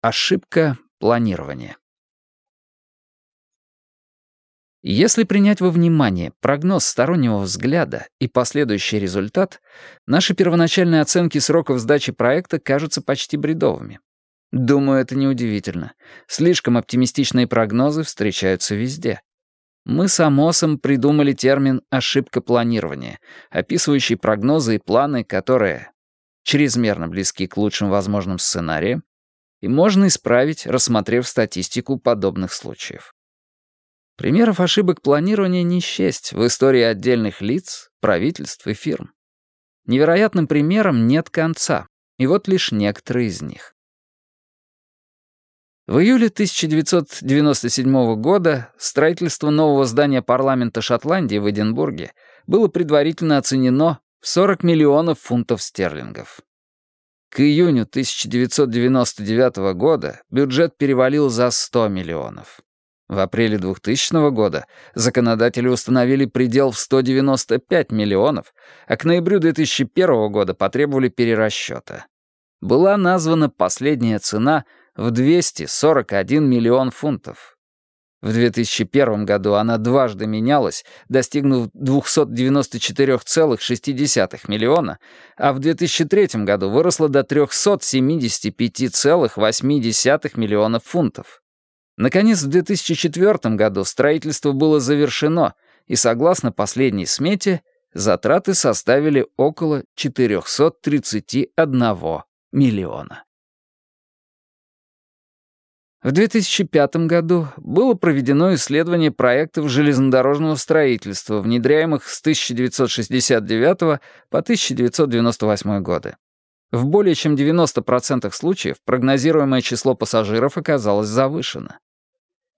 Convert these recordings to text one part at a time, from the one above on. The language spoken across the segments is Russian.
Ошибка планирования. Если принять во внимание прогноз стороннего взгляда и последующий результат, наши первоначальные оценки сроков сдачи проекта кажутся почти бредовыми. Думаю, это неудивительно. Слишком оптимистичные прогнозы встречаются везде. Мы с Амосом придумали термин «ошибка планирования», описывающий прогнозы и планы, которые чрезмерно близки к лучшим возможным сценариям, и можно исправить, рассмотрев статистику подобных случаев. Примеров ошибок планирования не счесть в истории отдельных лиц, правительств и фирм. Невероятным примерам нет конца, и вот лишь некоторые из них. В июле 1997 года строительство нового здания парламента Шотландии в Эдинбурге было предварительно оценено в 40 миллионов фунтов стерлингов. К июню 1999 года бюджет перевалил за 100 миллионов. В апреле 2000 года законодатели установили предел в 195 миллионов, а к ноябрю 2001 года потребовали перерасчета. Была названа последняя цена в 241 миллион фунтов. В 2001 году она дважды менялась, достигнув 294,6 миллиона, а в 2003 году выросла до 375,8 миллионов фунтов. Наконец, в 2004 году строительство было завершено, и, согласно последней смете, затраты составили около 431 миллиона. В 2005 году было проведено исследование проектов железнодорожного строительства, внедряемых с 1969 по 1998 годы. В более чем 90% случаев прогнозируемое число пассажиров оказалось завышено.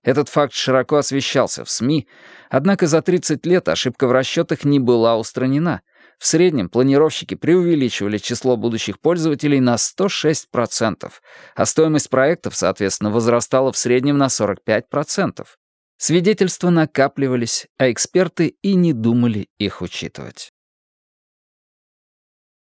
Этот факт широко освещался в СМИ, однако за 30 лет ошибка в расчетах не была устранена, в среднем планировщики преувеличивали число будущих пользователей на 106%, а стоимость проектов, соответственно, возрастала в среднем на 45%. Свидетельства накапливались, а эксперты и не думали их учитывать.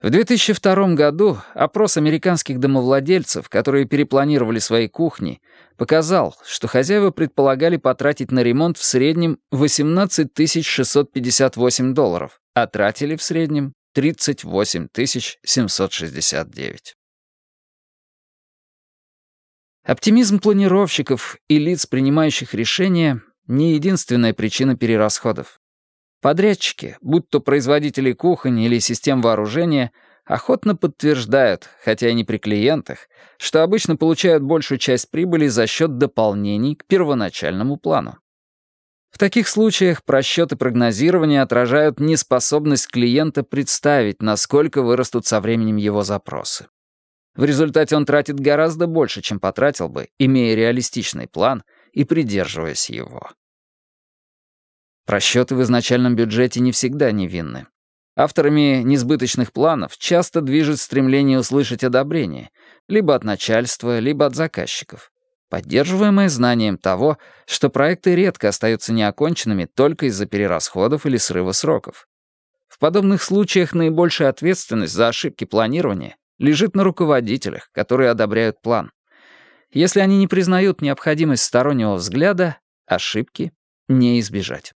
В 2002 году опрос американских домовладельцев, которые перепланировали свои кухни, показал, что хозяева предполагали потратить на ремонт в среднем 18 658 долларов, а тратили в среднем 38 769. Оптимизм планировщиков и лиц, принимающих решения, не единственная причина перерасходов. Подрядчики, будь то производители кухонь или систем вооружения, охотно подтверждают, хотя и не при клиентах, что обычно получают большую часть прибыли за счет дополнений к первоначальному плану. В таких случаях просчеты прогнозирования отражают неспособность клиента представить, насколько вырастут со временем его запросы. В результате он тратит гораздо больше, чем потратил бы, имея реалистичный план и придерживаясь его. Просчеты в изначальном бюджете не всегда невинны. Авторами несбыточных планов часто движет стремление услышать одобрение, либо от начальства, либо от заказчиков поддерживаемое знанием того, что проекты редко остаются неоконченными только из-за перерасходов или срыва сроков. В подобных случаях наибольшая ответственность за ошибки планирования лежит на руководителях, которые одобряют план. Если они не признают необходимость стороннего взгляда, ошибки не избежать.